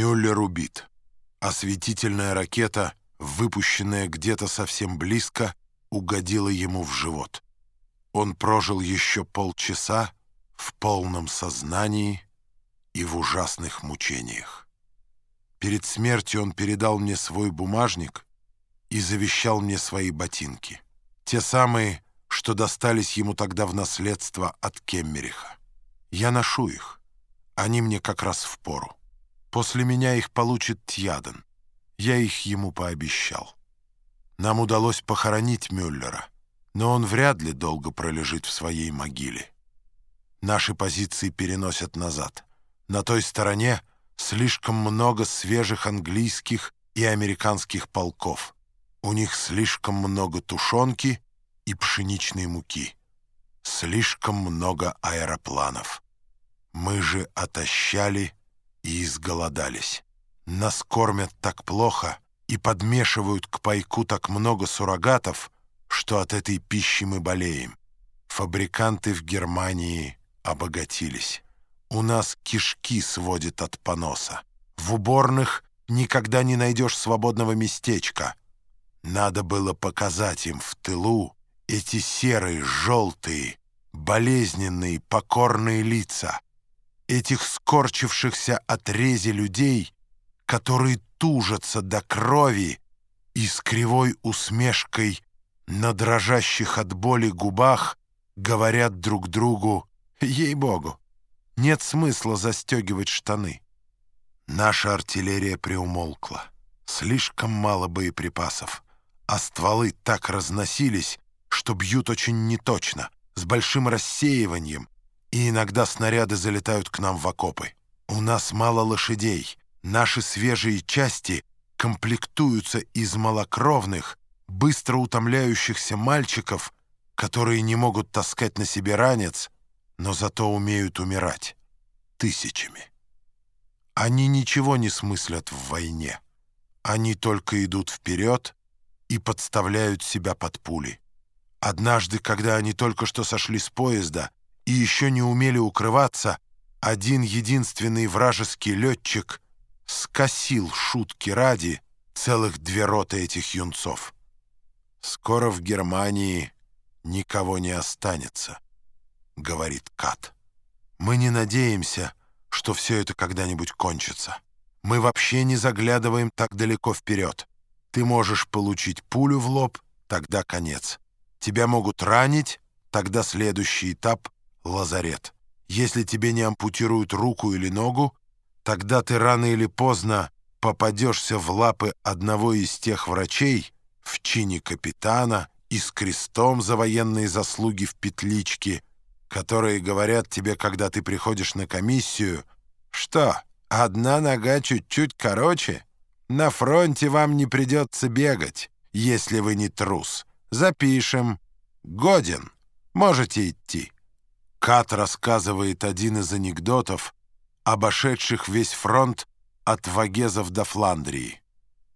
Мюллер убит. Осветительная ракета, выпущенная где-то совсем близко, угодила ему в живот. Он прожил еще полчаса в полном сознании и в ужасных мучениях. Перед смертью он передал мне свой бумажник и завещал мне свои ботинки. Те самые, что достались ему тогда в наследство от Кеммериха. Я ношу их. Они мне как раз в пору. После меня их получит Тьяден. Я их ему пообещал. Нам удалось похоронить Мюллера, но он вряд ли долго пролежит в своей могиле. Наши позиции переносят назад. На той стороне слишком много свежих английских и американских полков. У них слишком много тушенки и пшеничной муки. Слишком много аэропланов. Мы же отощали и изголодались. Нас кормят так плохо и подмешивают к пайку так много суррогатов, что от этой пищи мы болеем. Фабриканты в Германии обогатились. У нас кишки сводят от поноса. В уборных никогда не найдешь свободного местечка. Надо было показать им в тылу эти серые, желтые, болезненные, покорные лица — этих скорчившихся от рези людей, которые тужатся до крови и с кривой усмешкой на дрожащих от боли губах говорят друг другу «Ей-богу, нет смысла застегивать штаны». Наша артиллерия приумолкла. Слишком мало боеприпасов, а стволы так разносились, что бьют очень неточно, с большим рассеиванием, и иногда снаряды залетают к нам в окопы. У нас мало лошадей. Наши свежие части комплектуются из малокровных, быстро утомляющихся мальчиков, которые не могут таскать на себе ранец, но зато умеют умирать тысячами. Они ничего не смыслят в войне. Они только идут вперед и подставляют себя под пули. Однажды, когда они только что сошли с поезда, и еще не умели укрываться, один единственный вражеский летчик скосил шутки ради целых две роты этих юнцов. «Скоро в Германии никого не останется», — говорит Кат. «Мы не надеемся, что все это когда-нибудь кончится. Мы вообще не заглядываем так далеко вперед. Ты можешь получить пулю в лоб, тогда конец. Тебя могут ранить, тогда следующий этап — лазарет. Если тебе не ампутируют руку или ногу, тогда ты рано или поздно попадешься в лапы одного из тех врачей в чине капитана и с крестом за военные заслуги в петличке, которые говорят тебе, когда ты приходишь на комиссию, что одна нога чуть-чуть короче, на фронте вам не придется бегать, если вы не трус. Запишем. Годен. Можете идти. Кат рассказывает один из анекдотов, обошедших весь фронт от Вагезов до Фландрии.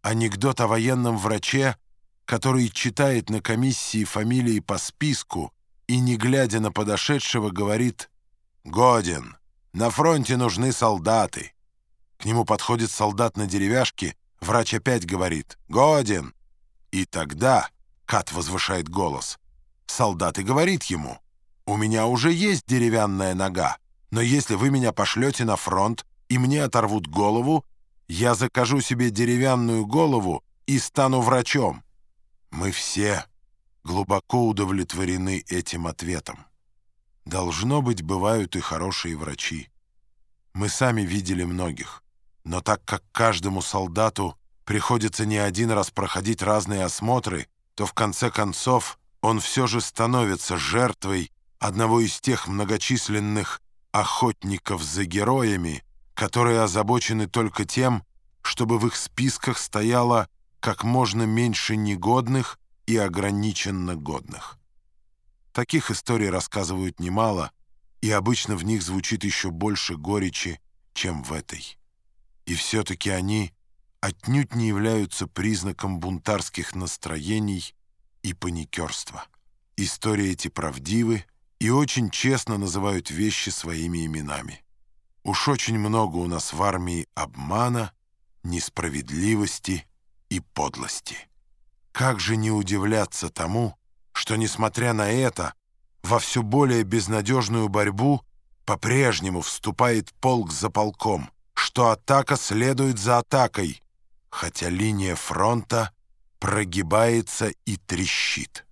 Анекдот о военном враче, который читает на комиссии фамилии по списку и, не глядя на подошедшего, говорит «Годен, на фронте нужны солдаты». К нему подходит солдат на деревяшке, врач опять говорит «Годен». И тогда, Кат возвышает голос, солдат и говорит ему у меня уже есть деревянная нога, но если вы меня пошлете на фронт и мне оторвут голову, я закажу себе деревянную голову и стану врачом. Мы все глубоко удовлетворены этим ответом. Должно быть, бывают и хорошие врачи. Мы сами видели многих, но так как каждому солдату приходится не один раз проходить разные осмотры, то в конце концов он все же становится жертвой одного из тех многочисленных охотников за героями, которые озабочены только тем, чтобы в их списках стояло как можно меньше негодных и ограниченно годных. Таких историй рассказывают немало, и обычно в них звучит еще больше горечи, чем в этой. И все-таки они отнюдь не являются признаком бунтарских настроений и паникерства. Истории эти правдивы, и очень честно называют вещи своими именами. Уж очень много у нас в армии обмана, несправедливости и подлости. Как же не удивляться тому, что, несмотря на это, во все более безнадежную борьбу по-прежнему вступает полк за полком, что атака следует за атакой, хотя линия фронта прогибается и трещит.